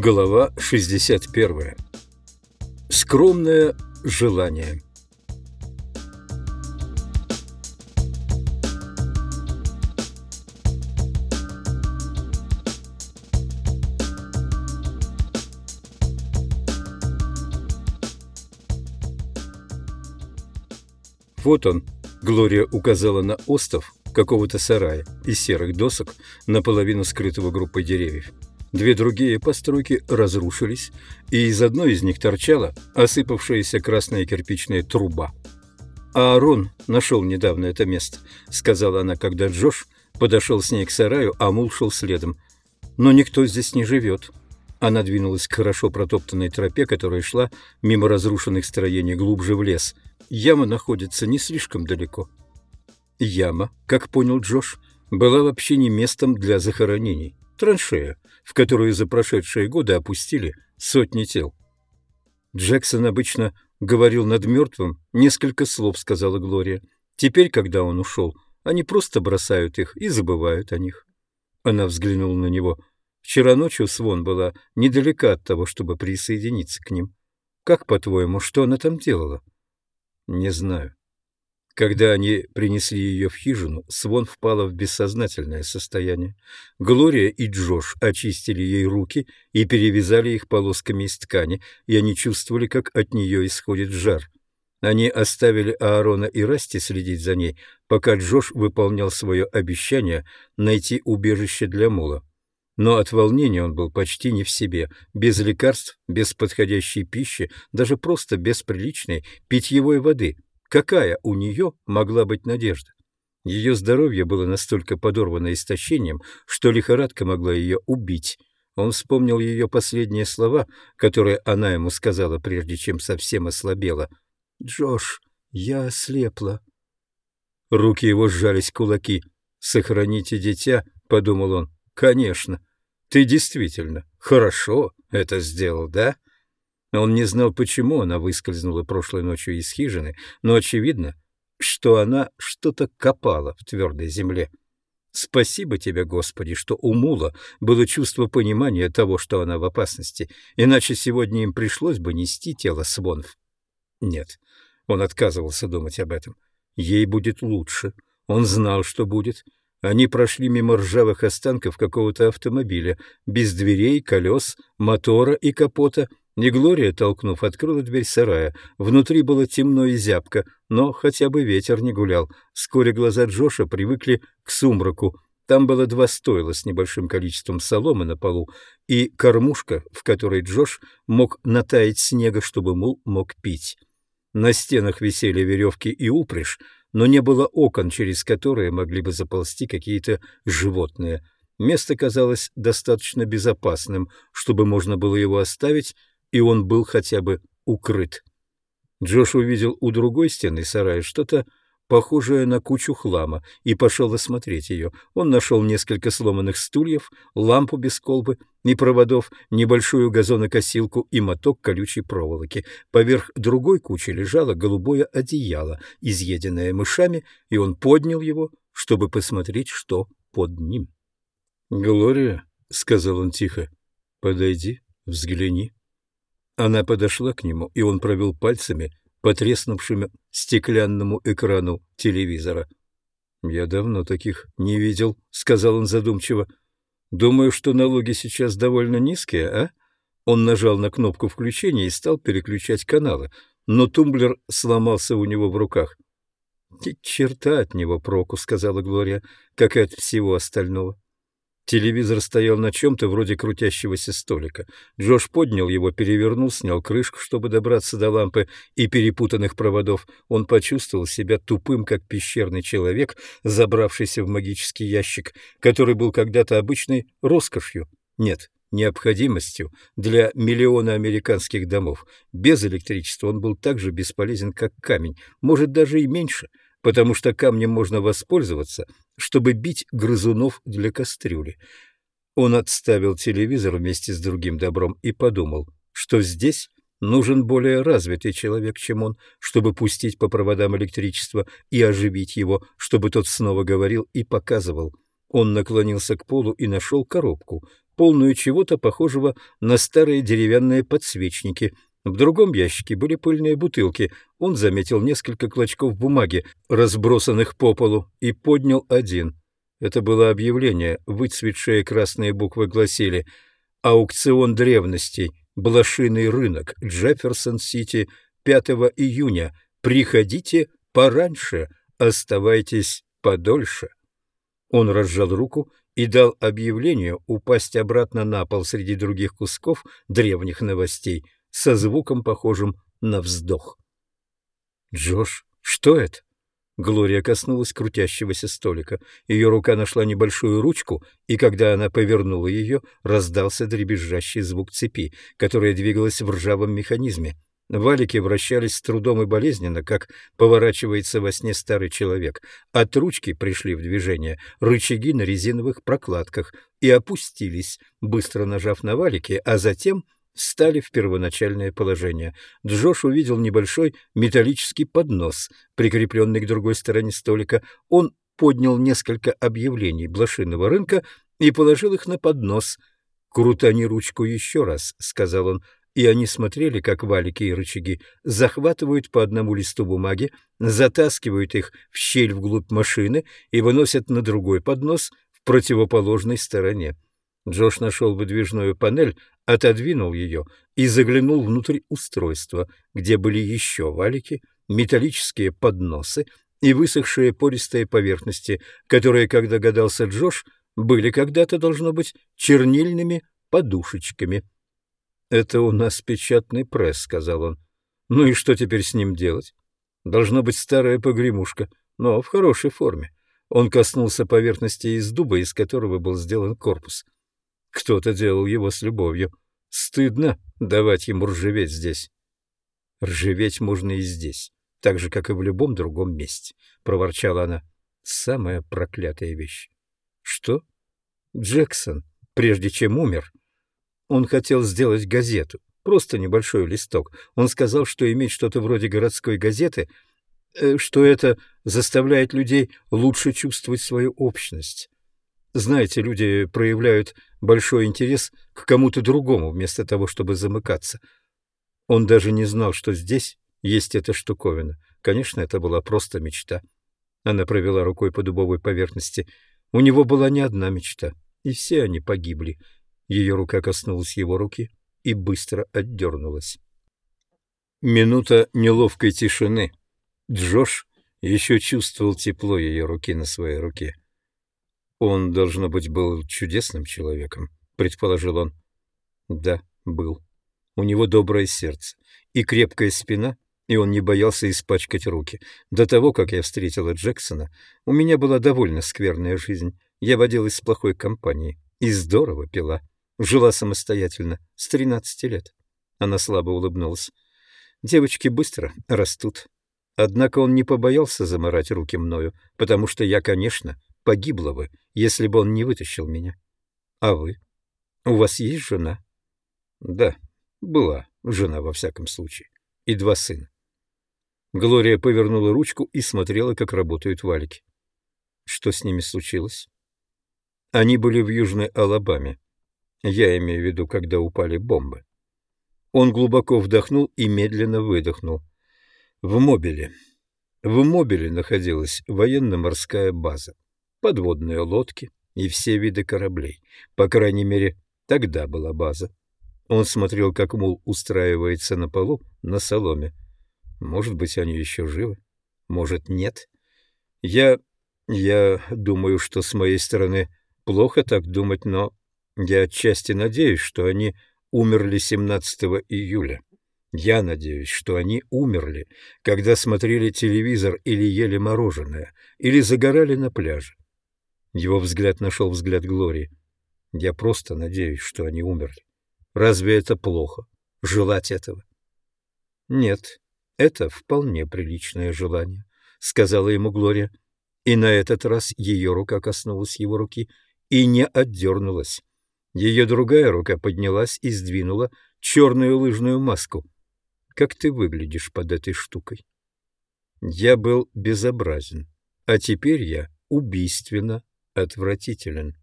Глава 61. Скромное желание. Вот он, Глория указала на остов какого-то сарая из серых досок, наполовину скрытого группой деревьев. Две другие постройки разрушились, и из одной из них торчала осыпавшаяся красная кирпичная труба. «Аарон нашел недавно это место», — сказала она, когда Джош подошел с ней к сараю, а Мул шел следом. «Но никто здесь не живет». Она двинулась к хорошо протоптанной тропе, которая шла мимо разрушенных строений глубже в лес. Яма находится не слишком далеко. Яма, как понял Джош, была вообще не местом для захоронений. Траншея, в которую за прошедшие годы опустили сотни тел. Джексон обычно говорил над мертвым несколько слов, сказала Глория. Теперь, когда он ушел, они просто бросают их и забывают о них. Она взглянула на него. Вчера ночью Свон была недалека от того, чтобы присоединиться к ним. Как, по-твоему, что она там делала? Не знаю. Когда они принесли ее в хижину, Свон впала в бессознательное состояние. Глория и Джош очистили ей руки и перевязали их полосками из ткани, и они чувствовали, как от нее исходит жар. Они оставили Аарона и Расти следить за ней, пока Джош выполнял свое обещание найти убежище для мула. Но от волнения он был почти не в себе, без лекарств, без подходящей пищи, даже просто без приличной питьевой воды — Какая у нее могла быть надежда? Ее здоровье было настолько подорвано истощением, что лихорадка могла ее убить. Он вспомнил ее последние слова, которые она ему сказала, прежде чем совсем ослабела. «Джош, я ослепла». Руки его сжались кулаки. «Сохраните дитя», — подумал он. «Конечно. Ты действительно хорошо это сделал, да?» Он не знал, почему она выскользнула прошлой ночью из хижины, но очевидно, что она что-то копала в твердой земле. Спасибо тебе, Господи, что у Мула было чувство понимания того, что она в опасности, иначе сегодня им пришлось бы нести тело Свонов. Нет, он отказывался думать об этом. Ей будет лучше. Он знал, что будет. Они прошли мимо ржавых останков какого-то автомобиля, без дверей, колес, мотора и капота — и Глория, толкнув, открыла дверь сарая. Внутри было темно и зябко, но хотя бы ветер не гулял. Вскоре глаза Джоша привыкли к сумраку. Там было два стойла с небольшим количеством соломы на полу и кормушка, в которой Джош мог натаять снега, чтобы мул мог пить. На стенах висели веревки и упряжь, но не было окон, через которые могли бы заползти какие-то животные. Место казалось достаточно безопасным, чтобы можно было его оставить и он был хотя бы укрыт. Джош увидел у другой стены сарая что-то похожее на кучу хлама, и пошел осмотреть ее. Он нашел несколько сломанных стульев, лампу без колбы и проводов, небольшую газонокосилку и моток колючей проволоки. Поверх другой кучи лежало голубое одеяло, изъеденное мышами, и он поднял его, чтобы посмотреть, что под ним. — Глория, — сказал он тихо, — подойди, взгляни. Она подошла к нему, и он провел пальцами по треснувшему стеклянному экрану телевизора. «Я давно таких не видел», — сказал он задумчиво. «Думаю, что налоги сейчас довольно низкие, а?» Он нажал на кнопку включения и стал переключать каналы, но тумблер сломался у него в руках. «Ни черта от него проку», — сказала Глория, — «как и от всего остального». Телевизор стоял на чем-то вроде крутящегося столика. Джош поднял его, перевернул, снял крышку, чтобы добраться до лампы и перепутанных проводов. Он почувствовал себя тупым, как пещерный человек, забравшийся в магический ящик, который был когда-то обычной роскошью. Нет, необходимостью для миллиона американских домов. Без электричества он был так же бесполезен, как камень, может, даже и меньше — потому что камнем можно воспользоваться, чтобы бить грызунов для кастрюли. Он отставил телевизор вместе с другим добром и подумал, что здесь нужен более развитый человек, чем он, чтобы пустить по проводам электричество и оживить его, чтобы тот снова говорил и показывал. Он наклонился к полу и нашел коробку, полную чего-то похожего на старые деревянные подсвечники. В другом ящике были пыльные бутылки. Он заметил несколько клочков бумаги, разбросанных по полу, и поднял один. Это было объявление, выцветшие красные буквы гласили «Аукцион древностей, блошиный рынок, Джефферсон-Сити, 5 июня. Приходите пораньше, оставайтесь подольше». Он разжал руку и дал объявлению упасть обратно на пол среди других кусков древних новостей со звуком, похожим на вздох. «Джош, что это?» Глория коснулась крутящегося столика. Ее рука нашла небольшую ручку, и когда она повернула ее, раздался дребезжащий звук цепи, которая двигалась в ржавом механизме. Валики вращались с трудом и болезненно, как поворачивается во сне старый человек. От ручки пришли в движение рычаги на резиновых прокладках и опустились, быстро нажав на валики, а затем встали в первоначальное положение. Джош увидел небольшой металлический поднос, прикрепленный к другой стороне столика. Он поднял несколько объявлений блошиного рынка и положил их на поднос. «Крутани ручку еще раз», — сказал он, и они смотрели, как валики и рычаги захватывают по одному листу бумаги, затаскивают их в щель вглубь машины и выносят на другой поднос в противоположной стороне. Джош нашел выдвижную панель, отодвинул ее и заглянул внутрь устройства, где были еще валики, металлические подносы и высохшие пористые поверхности, которые, как догадался Джош, были когда-то, должно быть, чернильными подушечками. «Это у нас печатный пресс», — сказал он. «Ну и что теперь с ним делать? Должна быть старая погремушка, но в хорошей форме». Он коснулся поверхности из дуба, из которого был сделан корпус. Кто-то делал его с любовью. Стыдно давать ему ржаветь здесь. Ржаветь можно и здесь, так же, как и в любом другом месте, — проворчала она. Самая проклятая вещь. Что? Джексон, прежде чем умер, он хотел сделать газету, просто небольшой листок. Он сказал, что иметь что-то вроде городской газеты, э, что это заставляет людей лучше чувствовать свою общность. Знаете, люди проявляют большой интерес к кому-то другому, вместо того, чтобы замыкаться. Он даже не знал, что здесь есть эта штуковина. Конечно, это была просто мечта. Она провела рукой по дубовой поверхности. У него была не одна мечта, и все они погибли. Ее рука коснулась его руки и быстро отдернулась. Минута неловкой тишины. Джош еще чувствовал тепло ее руки на своей руке. Он, должно быть, был чудесным человеком, предположил он. Да, был. У него доброе сердце и крепкая спина, и он не боялся испачкать руки. До того, как я встретила Джексона, у меня была довольно скверная жизнь. Я водилась с плохой компанией и здорово пила. Жила самостоятельно с 13 лет. Она слабо улыбнулась. Девочки быстро растут. Однако он не побоялся заморать руки мною, потому что я, конечно, погибла бы, если бы он не вытащил меня. А вы? У вас есть жена? Да, была жена во всяком случае. И два сына. Глория повернула ручку и смотрела, как работают валики. Что с ними случилось? Они были в Южной Алабаме. Я имею в виду, когда упали бомбы. Он глубоко вдохнул и медленно выдохнул. В Мобиле. В Мобиле находилась военно-морская база подводные лодки и все виды кораблей. По крайней мере, тогда была база. Он смотрел, как мул устраивается на полу на соломе. Может быть, они еще живы, может, нет. Я... я думаю, что с моей стороны плохо так думать, но я отчасти надеюсь, что они умерли 17 июля. Я надеюсь, что они умерли, когда смотрели телевизор или ели мороженое, или загорали на пляже. Его взгляд нашел взгляд Глории. Я просто надеюсь, что они умерли. Разве это плохо? Желать этого? Нет, это вполне приличное желание, сказала ему Глория. И на этот раз ее рука коснулась его руки и не отдернулась. Ее другая рука поднялась и сдвинула черную лыжную маску. Как ты выглядишь под этой штукой? Я был безобразен, а теперь я убийственно отвратителен.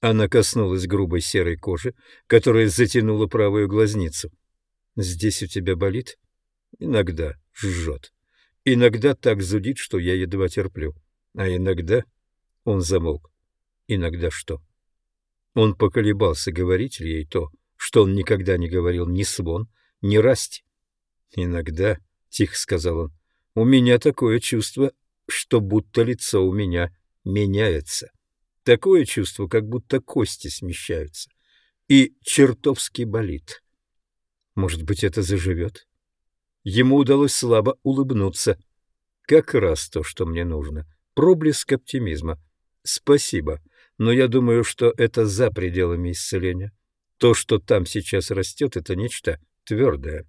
Она коснулась грубой серой кожи, которая затянула правую глазницу. «Здесь у тебя болит?» «Иногда жжет. Иногда так зудит, что я едва терплю. А иногда...» Он замолк. «Иногда что?» Он поколебался, говорить ли ей то, что он никогда не говорил ни Свон, ни Расти. «Иногда...» — тихо сказал он. «У меня такое чувство, что будто лицо у меня меняется». Такое чувство, как будто кости смещаются. И чертовски болит. Может быть, это заживет? Ему удалось слабо улыбнуться. Как раз то, что мне нужно. Проблеск оптимизма. Спасибо, но я думаю, что это за пределами исцеления. То, что там сейчас растет, это нечто твердое.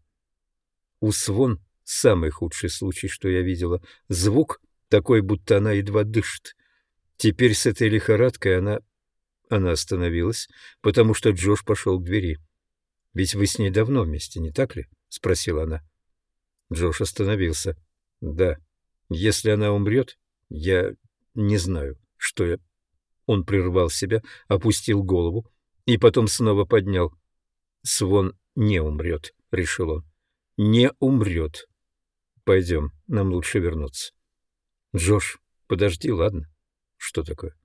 У Свон самый худший случай, что я видела. Звук такой, будто она едва дышит. Теперь с этой лихорадкой она... Она остановилась, потому что Джош пошел к двери. «Ведь вы с ней давно вместе, не так ли?» — спросила она. Джош остановился. «Да. Если она умрет, я не знаю, что я...» Он прервал себя, опустил голову и потом снова поднял. «Свон не умрет», — решил он. «Не умрет. Пойдем, нам лучше вернуться». «Джош, подожди, ладно?» Что такое?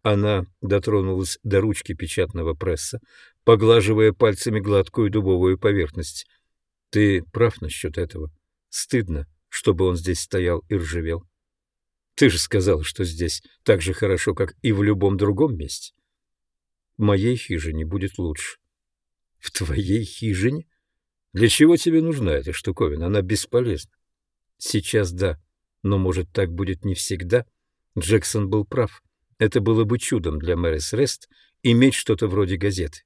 Она дотронулась до ручки печатного пресса, поглаживая пальцами гладкую дубовую поверхность. Ты прав насчет этого. Стыдно, чтобы он здесь стоял и ржавел. Ты же сказал, что здесь так же хорошо, как и в любом другом месте. В моей хижине будет лучше. В твоей хижине? Для чего тебе нужна эта штуковина? Она бесполезна. Сейчас да, но, может, так будет не всегда — Джексон был прав. Это было бы чудом для Мэрис Рест иметь что-то вроде газеты.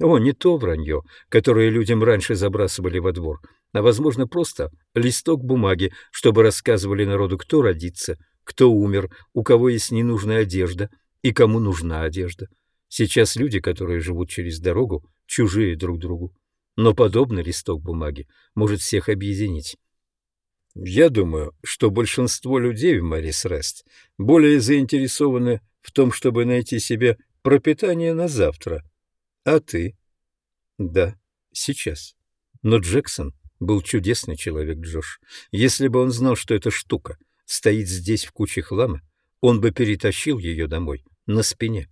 О, не то вранье, которое людям раньше забрасывали во двор, а, возможно, просто листок бумаги, чтобы рассказывали народу, кто родится, кто умер, у кого есть ненужная одежда и кому нужна одежда. Сейчас люди, которые живут через дорогу, чужие друг другу. Но подобный листок бумаги может всех объединить. Я думаю, что большинство людей в Марис Рест более заинтересованы в том, чтобы найти себе пропитание на завтра. А ты? Да, сейчас. Но Джексон был чудесный человек, Джош. Если бы он знал, что эта штука стоит здесь в куче хлама, он бы перетащил ее домой на спине.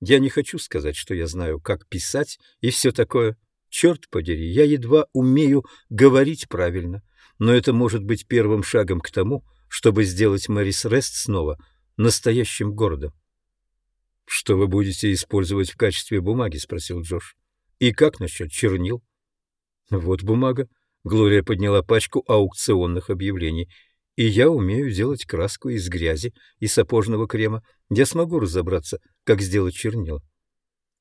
Я не хочу сказать, что я знаю, как писать и все такое. Черт подери, я едва умею говорить правильно но это может быть первым шагом к тому, чтобы сделать Мэрис Рест снова настоящим городом. «Что вы будете использовать в качестве бумаги?» — спросил Джош. «И как насчет чернил?» «Вот бумага». Глория подняла пачку аукционных объявлений. «И я умею делать краску из грязи и сапожного крема. Я смогу разобраться, как сделать чернила».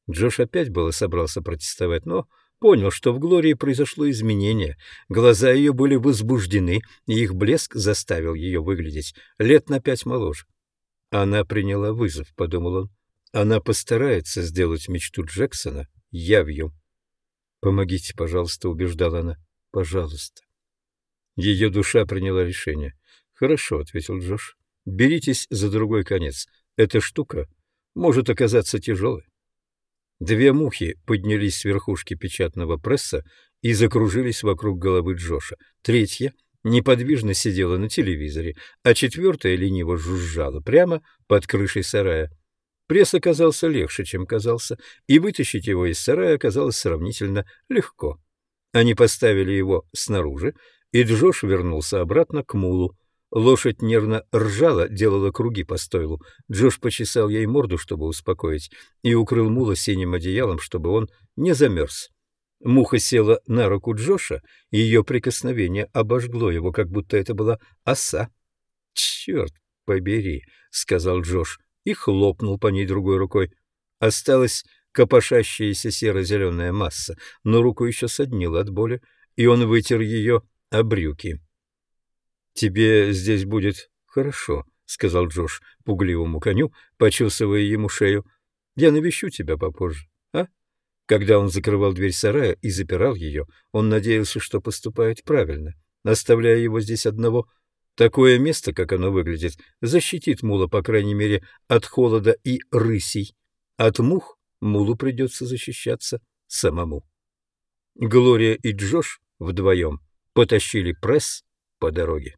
Джош опять было собрался протестовать, но понял, что в Глории произошло изменение. Глаза ее были возбуждены, и их блеск заставил ее выглядеть лет на пять моложе. Она приняла вызов, — подумал он. Она постарается сделать мечту Джексона явью. «Помогите, пожалуйста», — убеждала она. «Пожалуйста». Ее душа приняла решение. «Хорошо», — ответил Джош. «Беритесь за другой конец. Эта штука может оказаться тяжелой». Две мухи поднялись с верхушки печатного пресса и закружились вокруг головы Джоша. Третья неподвижно сидела на телевизоре, а четвертая лениво жужжала прямо под крышей сарая. Пресс оказался легче, чем казался, и вытащить его из сарая оказалось сравнительно легко. Они поставили его снаружи, и Джош вернулся обратно к мулу. Лошадь нервно ржала, делала круги по стойлу. Джош почесал ей морду, чтобы успокоить, и укрыл мула синим одеялом, чтобы он не замерз. Муха села на руку Джоша, и ее прикосновение обожгло его, как будто это была оса. «Черт побери!» — сказал Джош и хлопнул по ней другой рукой. Осталась копошащаяся серо-зеленая масса, но руку еще соднила от боли, и он вытер ее о брюки. «Тебе здесь будет хорошо», — сказал Джош пугливому коню, почесывая ему шею. «Я навещу тебя попозже, а?» Когда он закрывал дверь сарая и запирал ее, он надеялся, что поступает правильно, оставляя его здесь одного. Такое место, как оно выглядит, защитит мула, по крайней мере, от холода и рысей. От мух Мулу придется защищаться самому. Глория и Джош вдвоем потащили пресс по дороге.